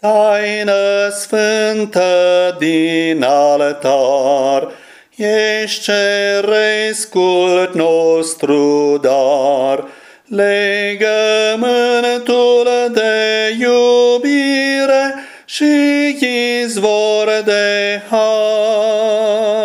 Taină sfântă din altar, ești cerescul nostru dar, legământul de iubire și izvor de har.